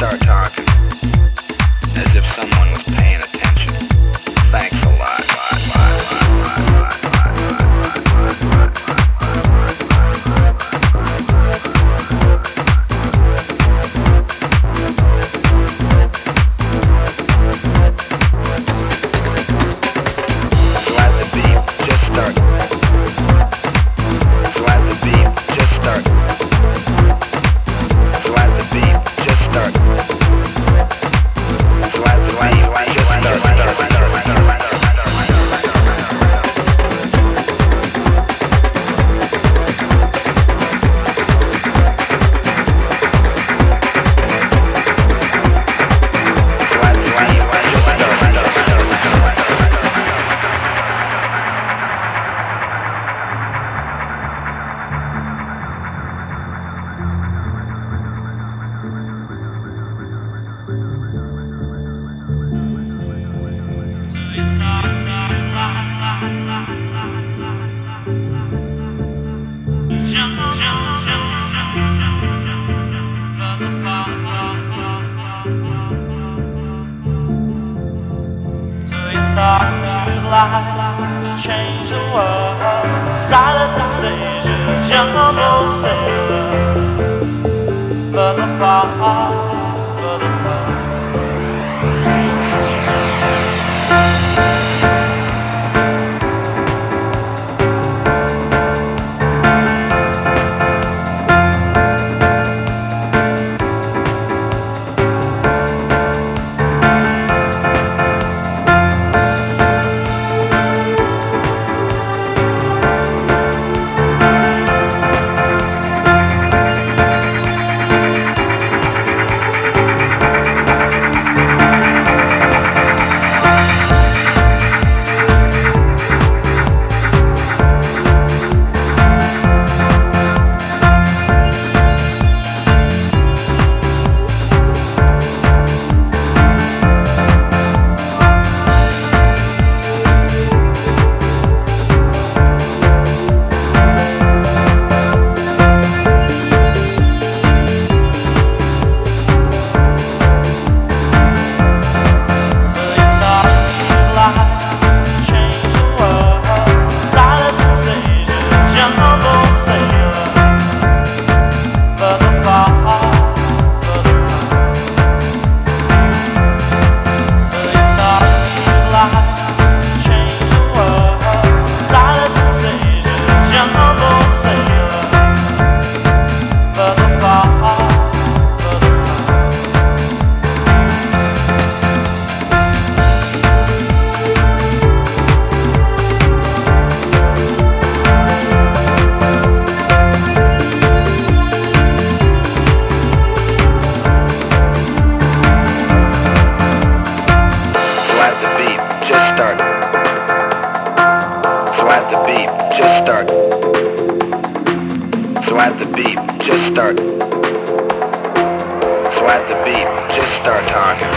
start talking. As if someone was Change the world, silence is danger, jungle sailor, further far, further far. Slide the beat, just start. Slide the beat, just start. Slide the beep, just start talking.